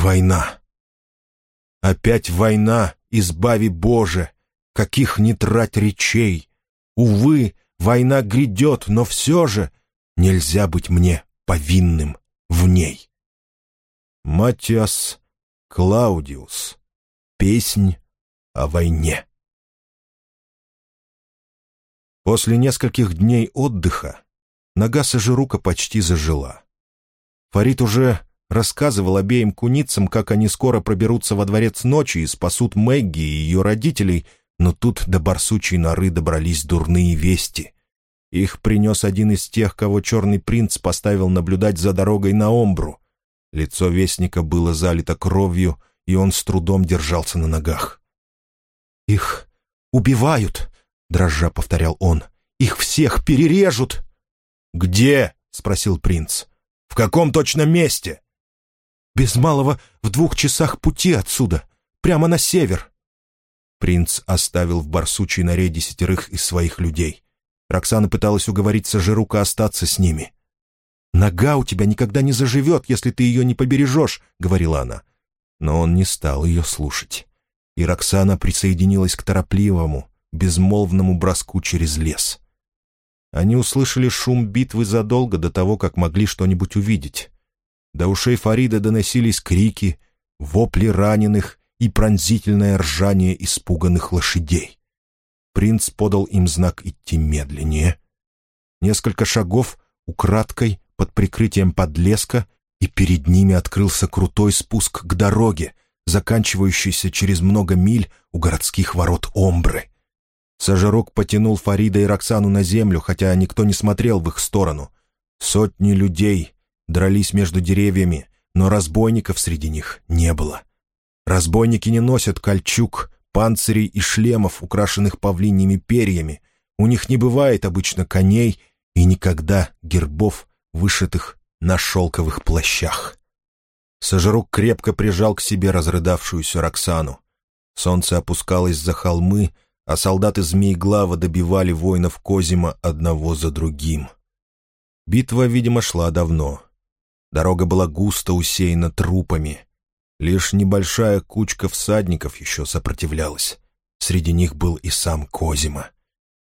Война. Опять война, избави Боже, каких не трать речей. Увы, война грядет, но все же нельзя быть мне повинным в ней. Матиас Клаудиус. Песнь о войне. После нескольких дней отдыха нога Сажирука почти зажила. Фарид уже рассказывал обеим куницам, как они скоро проберутся во дворец ночи и спасут Мэгги и ее родителей, но тут до барсучей норы добрались дурные вести. Их принес один из тех, кого черный принц поставил наблюдать за дорогой на Омбру. Лицо вестника было залито кровью, и он с трудом держался на ногах. «Их убивают!» — дрожа повторял он. «Их всех перережут!» «Где?» — спросил принц. «В каком точно месте?» «Без малого в двух часах пути отсюда, прямо на север». Принц оставил в барсучей норе десятерых из своих людей. Роксана пыталась уговорить Сажирука остаться с ними. «Нога у тебя никогда не заживет, если ты ее не побережешь», — говорила она. Но он не стал ее слушать. И Роксана присоединилась к торопливому, безмолвному броску через лес. Они услышали шум битвы задолго до того, как могли что-нибудь увидеть. До ушей Фарида доносились крики, вопли раненых и пронзительное ржание испуганных лошадей. Принц подал им знак идти медленнее. Несколько шагов украдкой под прикрытием подлеска, и перед ними открылся крутой спуск к дороге, заканчивающийся через много миль у городских ворот Омбры. Сажирок потянул Фарида и Роксану на землю, хотя никто не смотрел в их сторону. Сотни людей дрались между деревьями, но разбойников среди них не было. Разбойники не носят кольчуг, панцирей и шлемов, украшенных павлиньими перьями. У них не бывает обычно коней и никогда гербов, вышитых на шелковых плащах. Сажирук крепко прижал к себе разрыдавшуюся Роксану. Солнце опускалось за холмы, а солдаты Змееглава добивали воинов Козима одного за другим. Битва, видимо, шла давно. Дорога была густо усеяна трупами. Лишь небольшая кучка всадников еще сопротивлялась. Среди них был и сам Козима.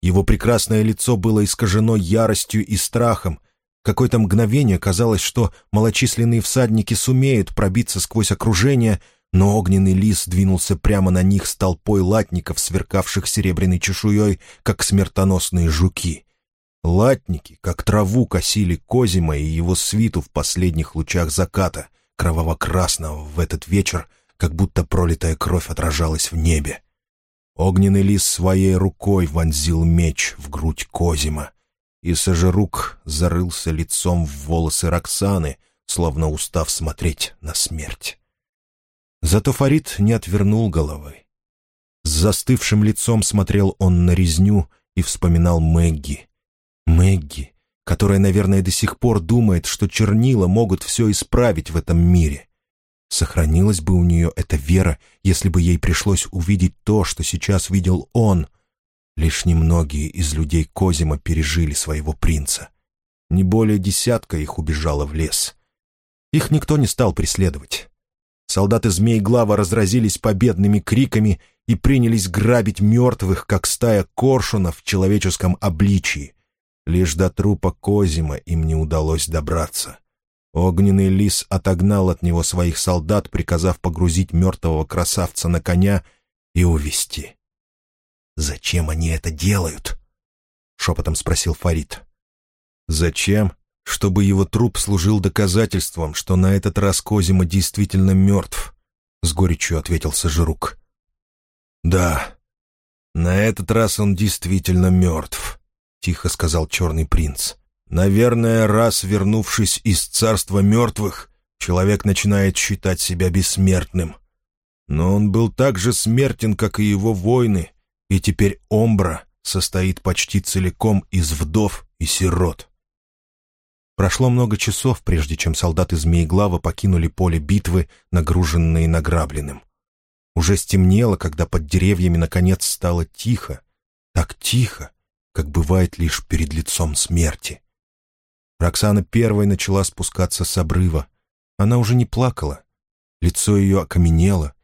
Его прекрасное лицо было искажено яростью и страхом. Какое-то мгновение казалось, что малочисленные всадники сумеют пробиться сквозь окружение — но огненный лис двинулся прямо на них с толпой латников, сверкавших серебряной чешуей, как смертоносные жуки. Латники, как траву, косили Козима и его свиту в последних лучах заката, кроваво-красного в этот вечер, как будто пролитая кровь отражалась в небе. Огненный лис своей рукой вонзил меч в грудь Козима, и Сажерук зарылся лицом в волосы Роксаны, словно устав смотреть на смерть. Зато Фарид не отвернул головы. С застывшим лицом смотрел он на резню и вспоминал Мэгги. Мэгги, которая, наверное, до сих пор думает, что чернила могут все исправить в этом мире. Сохранилась бы у нее эта вера, если бы ей пришлось увидеть то, что сейчас видел он. Лишь немногие из людей Козима пережили своего принца. Не более десятка их убежало в лес. Их никто не стал преследовать. Солдаты Змей-Глава разразились победными криками и принялись грабить мертвых, как стая коршунов в человеческом обличии. Лишь до трупа Козима им не удалось добраться. Огненный лис отогнал от него своих солдат, приказав погрузить мертвого красавца на коня и увести. «Зачем они это делают?» — шепотом спросил Фарид. «Зачем?» чтобы его труп служил доказательством, что на этот раз Козима действительно мертв», — с горечью ответил Сажирук. «Да, на этот раз он действительно мертв», — тихо сказал Черный принц. «Наверное, раз вернувшись из царства мертвых, человек начинает считать себя бессмертным. Но он был так же смертен, как и его воины, и теперь Омбра состоит почти целиком из вдов и сирот». Прошло много часов, прежде чем солдаты Змееглава покинули поле битвы, нагруженные награбленным. Уже стемнело, когда под деревьями наконец стало тихо. Так тихо, как бывает лишь перед лицом смерти. Роксана первой начала спускаться с обрыва. Она уже не плакала. Лицо ее окаменело.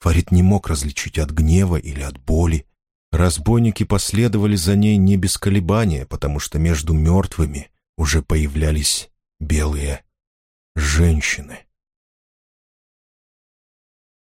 Фарид не мог различить от гнева или от боли. Разбойники последовали за ней не без колебания, потому что между мертвыми уже появлялись белые женщины.